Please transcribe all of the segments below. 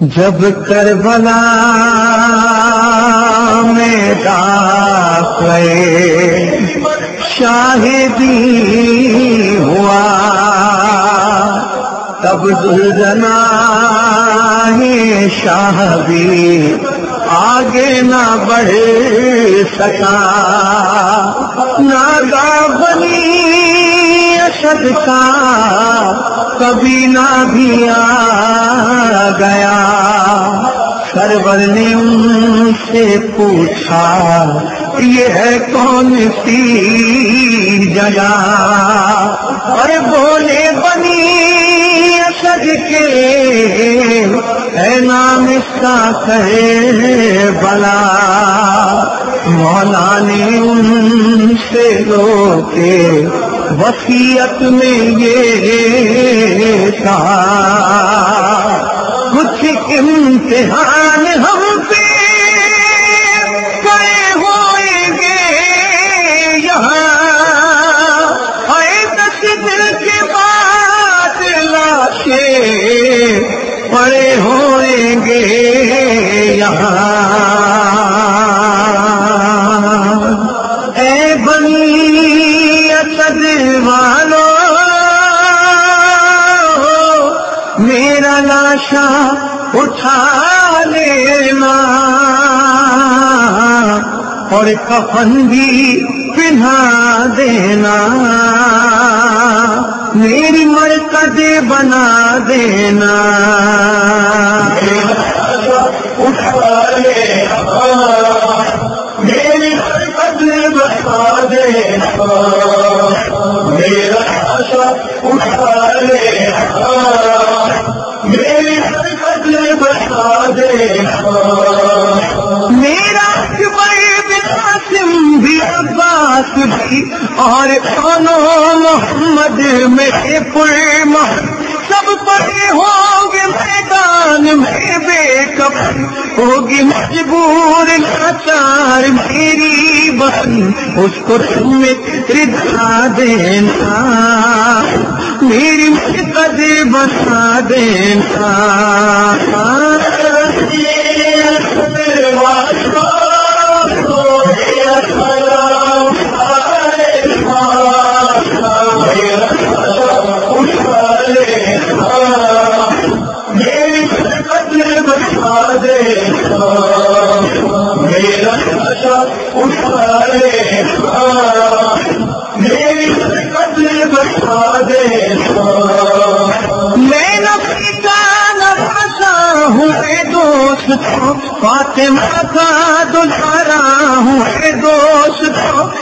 جب کربلا میں داخلے شاہدی ہوا۔ تب دلجنا شاہ بھی آگے نہ بڑھ سکا۔ ناگا بنی اشد کا کبھی نہ بھی آ گیا۔ سرور نے ان سے پوچھا، یہ ہے کون سی جگہ؟ اور بولے، بنی سج کے ہے نام اس کا کہے بلا۔ مولا نے ان سے روکے وسیعت میں یہ کہا کچھ امتحان ہم پہ کرے ہوئیں گے یہاں۔ اے دس دل کے بعد لاشے پڑے ہوئیں گے یہاں۔ میرا لاشا اٹھا لینا اور کفن بھی پہنا دینا۔ میری مرکز بنا دینا۔ اٹھا لینا میری مرکز بنا دینا۔ میرا آشا اٹھا بھی اور خانو محمد میں پر سب پڑے ہوں گے میدان میں بے کپ ہوگی مجبور لاچار میری بہن۔ اس کو تم ردا دینا۔ میری قد بتا دینا۔ میری قدر بتا دے۔ دوست فاطمہ کا دلہارا ہوں، اے دوست،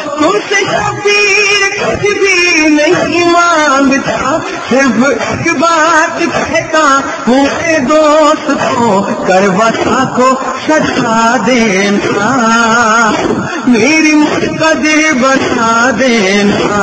تم سے شبیر کچھ بھی نہیں مانگتا۔ صرف ایک بات کہتا ہوں، اے دوست کو کروتا کو سجا دینا۔ میری مرکز بتا دینا۔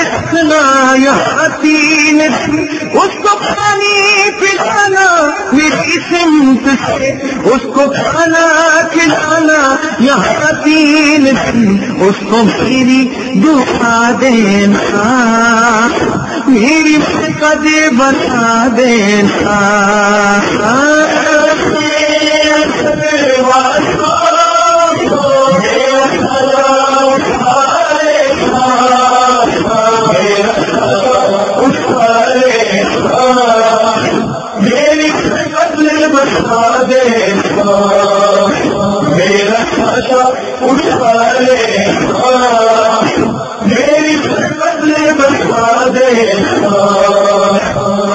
رکھنا یہاں تین اس کو پانی پلانا، میری سمت سے اس کو کھانا کھلانا یہاں تین تھی اس کو میری دعا دینا، میری قد بتا دینا۔ بتا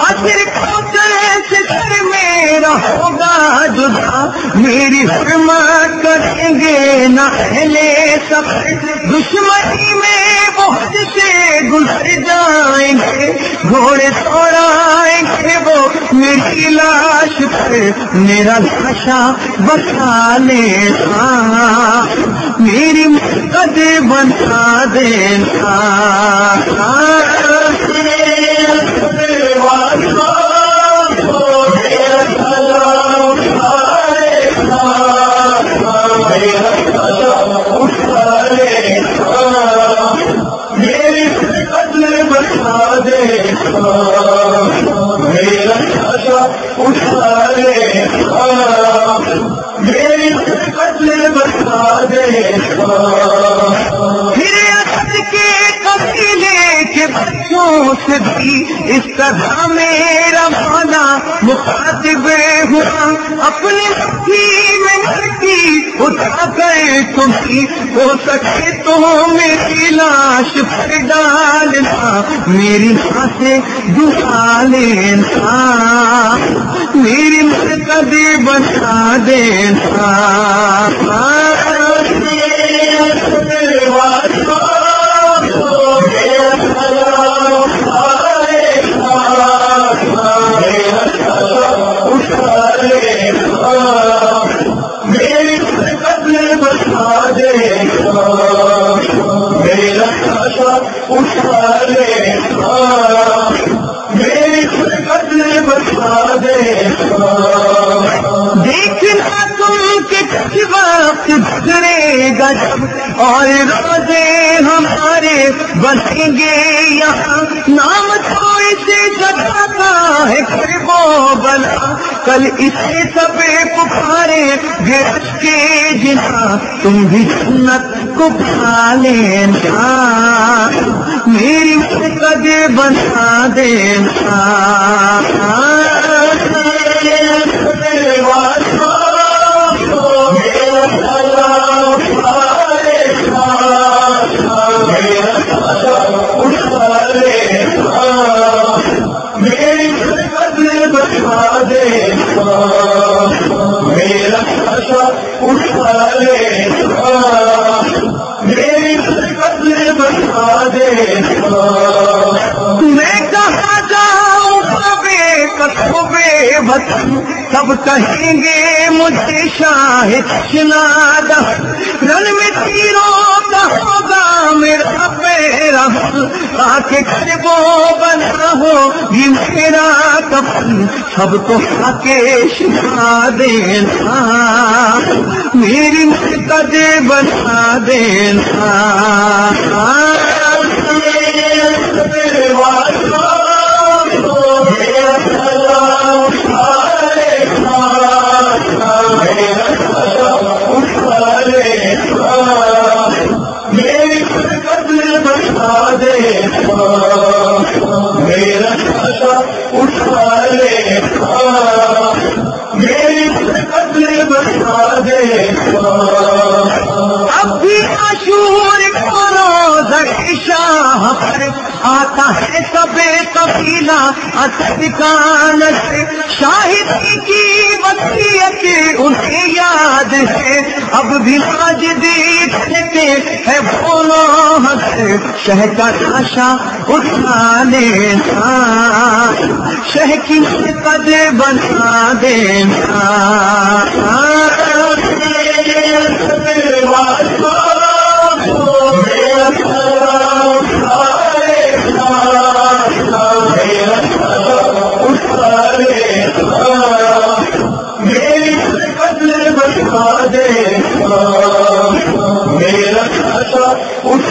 آخر کھوتے سے گھر میرا ہوگا جدا، میری حرمت کریں گے نہ لے سب۔ دشمنی میں بہت سے گزر جائیں گے، گھوڑے توڑائیں گے میرا لاشا بسا لے ہاں۔ میری قد بنا دینا۔ بچوں سے بھی اس طرح میرا مانا مخاطب ہوا۔ اپنی مٹی میں مٹی اٹھا کر تم کی ہو سکے تو میری لاش پر ڈالنا۔ میری ماں سے دعا لینا۔ میری مرکز بتا دینا۔ میری گزرے اور روزے ہمارے بنیں گے یہاں۔ نام تو اسے جگاتا ہے، پھر وہ بنا۔ کل اسے سب پکارے گرش کے جنا۔ تم بھی جنت کو پا لینا۔ میری قد بنا دینا۔ میں کہاں جاؤں وطن؟ سب کہیں گے مجھے شاہد شنادا رن میں تیروں کا ہوگا میرا پیرا۔ آ کے گھر وہ بنا ہو یہ میرا کپن سب کو آ کے شنا دینا۔ میری مرکز بنا دینا۔ قبیلہ اتکان سے شاہد کی وسیعت انہیں یاد ہے۔ اب بھی آج دیکھتے ہے بولو ہنس، شہ کا نشا اٹھا لینا شہ کی قد بنا دینا۔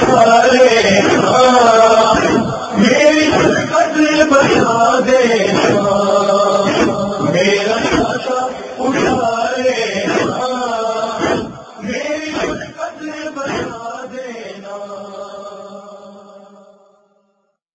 اٹھا میری بتا دے۔